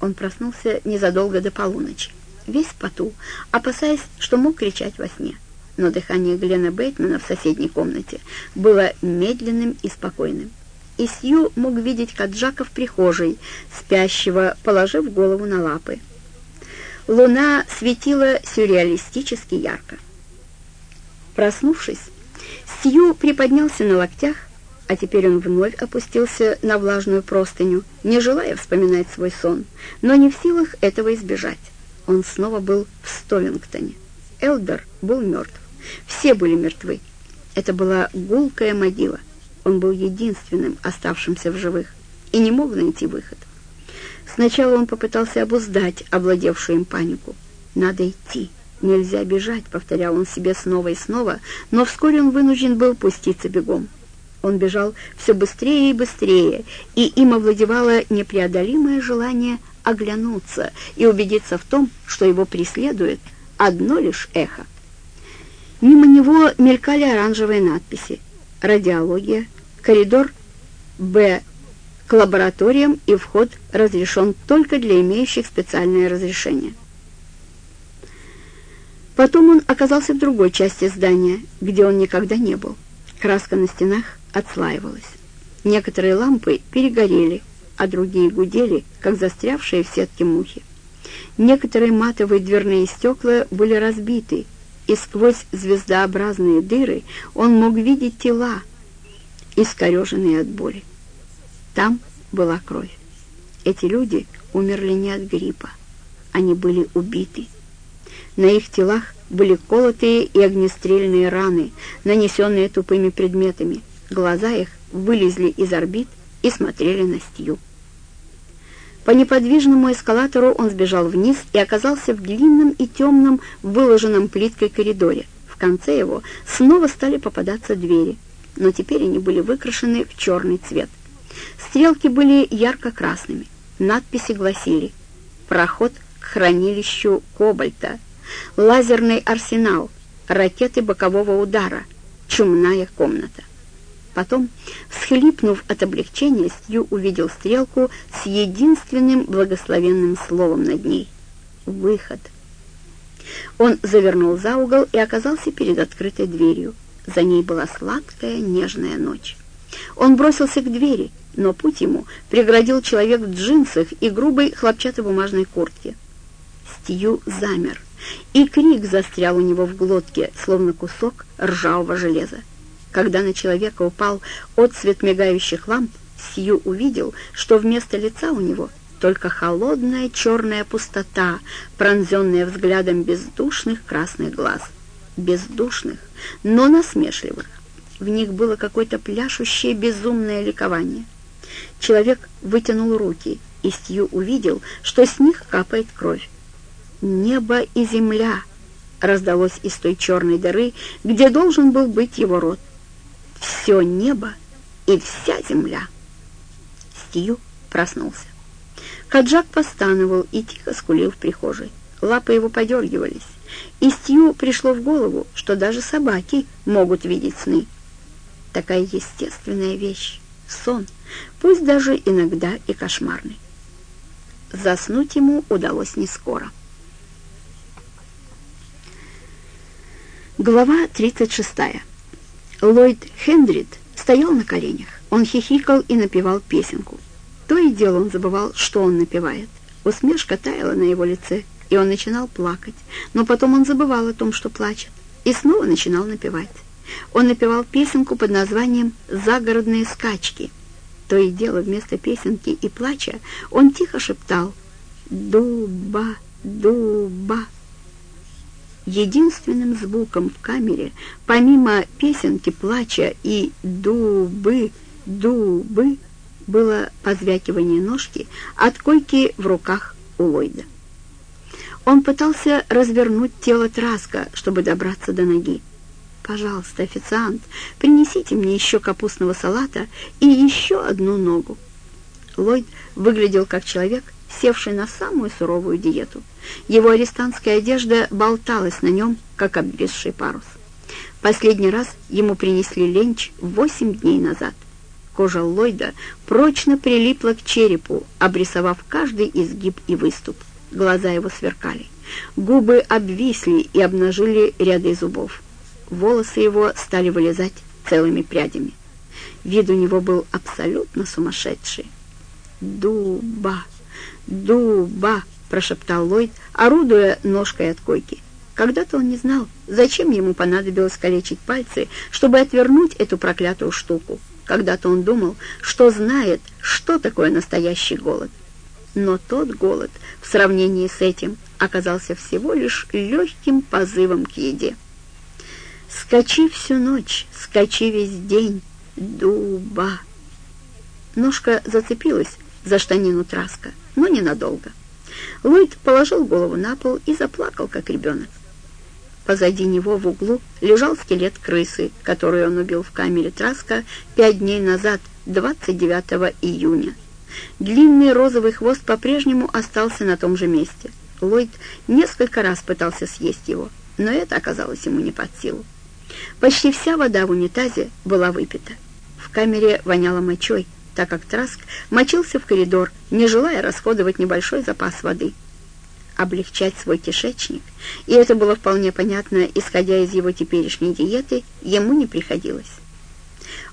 Он проснулся незадолго до полуночи, весь в поту, опасаясь, что мог кричать во сне. Но дыхание Глена Бейтмана в соседней комнате было медленным и спокойным. И Сью мог видеть Каджака в прихожей, спящего, положив голову на лапы. Луна светила сюрреалистически ярко. Проснувшись, Сью приподнялся на локтях, а теперь он вновь опустился на влажную простыню, не желая вспоминать свой сон, но не в силах этого избежать. Он снова был в Стовингтоне. Элдер был мертв. Все были мертвы. Это была гулкая могила. Он был единственным оставшимся в живых и не мог найти выход. Сначала он попытался обуздать овладевшую им панику. «Надо идти, нельзя бежать», — повторял он себе снова и снова, но вскоре он вынужден был пуститься бегом. Он бежал все быстрее и быстрее, и им овладевало непреодолимое желание оглянуться и убедиться в том, что его преследует одно лишь эхо. Мимо него мелькали оранжевые надписи «Радиология», «Коридор Б к лабораториям и вход разрешен только для имеющих специальное разрешение. Потом он оказался в другой части здания, где он никогда не был. Краска на стенах отслаивалась. Некоторые лампы перегорели, а другие гудели, как застрявшие в сетке мухи. Некоторые матовые дверные стекла были разбиты, и сквозь звездообразные дыры он мог видеть тела, искореженные от боли. Там была кровь. Эти люди умерли не от гриппа. Они были убиты. На их телах были колотые и огнестрельные раны, нанесенные тупыми предметами. Глаза их вылезли из орбит и смотрели на Стью. По неподвижному эскалатору он сбежал вниз и оказался в длинном и темном, выложенном плиткой коридоре. В конце его снова стали попадаться двери, но теперь они были выкрашены в черный цвет. Стрелки были ярко-красными. Надписи гласили «Проход к хранилищу Кобальта», «Лазерный арсенал», «Ракеты бокового удара», «Чумная комната». Потом, всхлипнув от облегчения, Стью увидел стрелку с единственным благословенным словом над ней — «Выход». Он завернул за угол и оказался перед открытой дверью. За ней была сладкая, нежная ночь. Он бросился к двери, но путь ему преградил человек в джинсах и грубой хлопчатобумажной куртке. Стью замер, и крик застрял у него в глотке, словно кусок ржавого железа. Когда на человека упал отцвет мигающих ламп, Сью увидел, что вместо лица у него только холодная черная пустота, пронзенная взглядом бездушных красных глаз. Бездушных, но насмешливых. В них было какое-то пляшущее безумное ликование. Человек вытянул руки, и Стью увидел, что с них капает кровь. «Небо и земля!» раздалось из той черной дыры, где должен был быть его рот. «Все небо и вся земля!» Стью проснулся. Каджак постановал и тихо скулил в прихожей. Лапы его подергивались, и Стью пришло в голову, что даже собаки могут видеть сны. Такая естественная вещь — сон, пусть даже иногда и кошмарный. Заснуть ему удалось не скоро. Глава 36. Ллойд Хендрид стоял на коленях. Он хихикал и напевал песенку. То и дело он забывал, что он напевает. Усмешка таяла на его лице, и он начинал плакать. Но потом он забывал о том, что плачет, и снова начинал напевать. Он напевал песенку под названием «Загородные скачки». То и дело вместо песенки и плача он тихо шептал «Дуба, дуба». Единственным звуком в камере, помимо песенки, плача и «дубы, дубы», было позвякивание ножки от койки в руках у Ллойда. Он пытался развернуть тело Траска, чтобы добраться до ноги. «Пожалуйста, официант, принесите мне еще капустного салата и еще одну ногу». Ллойд выглядел как человек, севший на самую суровую диету. Его арестантская одежда болталась на нем, как обвисший парус. Последний раз ему принесли ленч восемь дней назад. Кожа Ллойда прочно прилипла к черепу, обрисовав каждый изгиб и выступ. Глаза его сверкали. Губы обвисли и обнажили ряды зубов. Волосы его стали вылезать целыми прядями. Вид у него был абсолютно сумасшедший. «Дуба! Дуба!» — прошептал Ллойд, орудуя ножкой от койки. Когда-то он не знал, зачем ему понадобилось калечить пальцы, чтобы отвернуть эту проклятую штуку. Когда-то он думал, что знает, что такое настоящий голод. Но тот голод в сравнении с этим оказался всего лишь легким позывом к еде. «Скачи всю ночь, скачи весь день, дуба!» Ножка зацепилась за штанину Траска, но ненадолго. Ллойд положил голову на пол и заплакал, как ребенок. Позади него в углу лежал скелет крысы, которую он убил в камере Траска пять дней назад, 29 июня. Длинный розовый хвост по-прежнему остался на том же месте. Ллойд несколько раз пытался съесть его, но это оказалось ему не под силу. Почти вся вода в унитазе была выпита. В камере воняло мочой, так как Траск мочился в коридор, не желая расходовать небольшой запас воды облегчать свой кишечник, и это было вполне понятно, исходя из его теперешней диеты, ему не приходилось.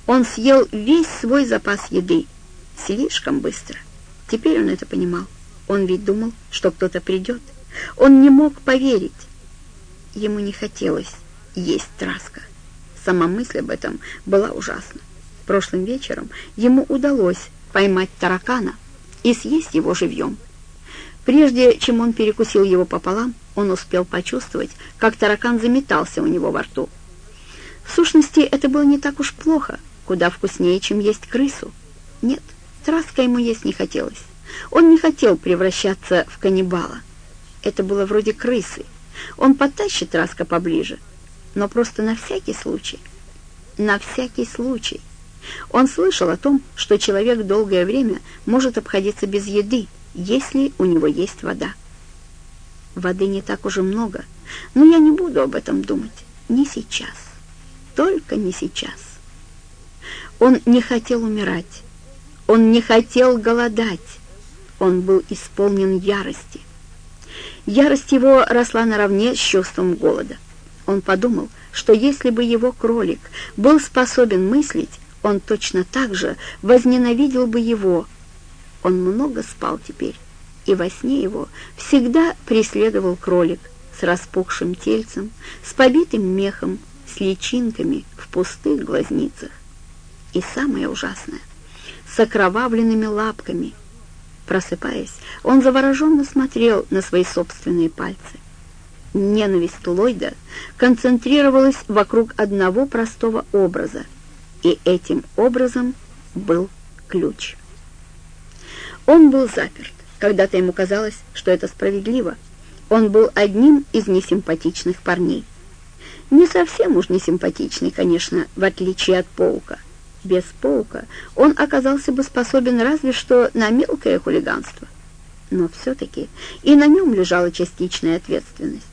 Он съел весь свой запас еды, слишком быстро. Теперь он это понимал. Он ведь думал, что кто-то придет. Он не мог поверить. Ему не хотелось есть траска. Сама мысль об этом была ужасна. Прошлым вечером ему удалось поймать таракана и съесть его живьем. Прежде чем он перекусил его пополам, он успел почувствовать, как таракан заметался у него во рту. В сущности, это было не так уж плохо, куда вкуснее, чем есть крысу. Нет, Траска ему есть не хотелось. Он не хотел превращаться в каннибала. Это было вроде крысы. Он подтащит Траска поближе, но просто на всякий случай. На всякий случай. Он слышал о том, что человек долгое время может обходиться без еды, если у него есть вода. Воды не так уже много, но я не буду об этом думать. Не сейчас. Только не сейчас. Он не хотел умирать. Он не хотел голодать. Он был исполнен ярости. Ярость его росла наравне с чувством голода. Он подумал, что если бы его кролик был способен мыслить, он точно так же возненавидел бы его, он много спал теперь, и во сне его всегда преследовал кролик с распухшим тельцем, с побитым мехом, с личинками в пустых глазницах. И самое ужасное — с окровавленными лапками. Просыпаясь, он завороженно смотрел на свои собственные пальцы. Ненависть Ллойда концентрировалась вокруг одного простого образа, и этим образом был ключ. Он был заперт. Когда-то ему казалось, что это справедливо. Он был одним из несимпатичных парней. Не совсем уж несимпатичный, конечно, в отличие от Паука. Без Паука он оказался бы способен разве что на мелкое хулиганство. Но все-таки и на нем лежала частичная ответственность.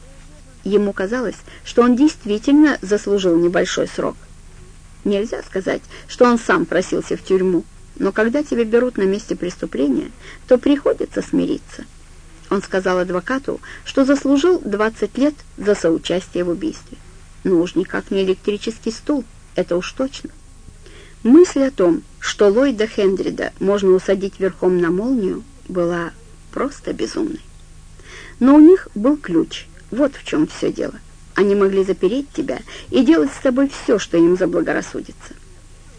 Ему казалось, что он действительно заслужил небольшой срок. Нельзя сказать, что он сам просился в тюрьму. Но когда тебя берут на месте преступления, то приходится смириться. Он сказал адвокату, что заслужил 20 лет за соучастие в убийстве. Ну уж никак не электрический стул, это уж точно. Мысль о том, что Ллойда Хендрида можно усадить верхом на молнию, была просто безумной. Но у них был ключ, вот в чем все дело. Они могли запереть тебя и делать с тобой все, что им заблагорассудится.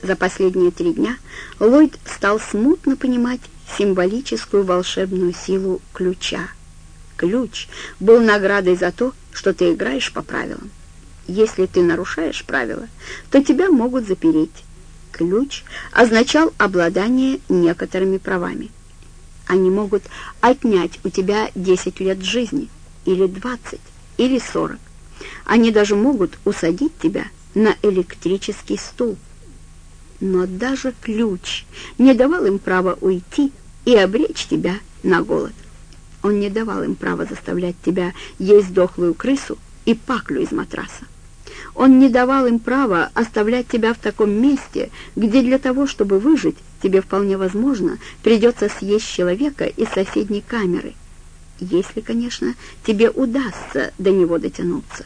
За последние три дня Ллойд стал смутно понимать символическую волшебную силу ключа. Ключ был наградой за то, что ты играешь по правилам. Если ты нарушаешь правила, то тебя могут запереть. Ключ означал обладание некоторыми правами. Они могут отнять у тебя 10 лет жизни, или 20, или 40. Они даже могут усадить тебя на электрический стул. Но даже ключ не давал им права уйти и обречь тебя на голод. Он не давал им права заставлять тебя есть дохлую крысу и паклю из матраса. Он не давал им права оставлять тебя в таком месте, где для того, чтобы выжить, тебе вполне возможно придется съесть человека из соседней камеры – если, конечно, тебе удастся до него дотянуться.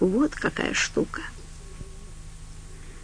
Вот какая штука.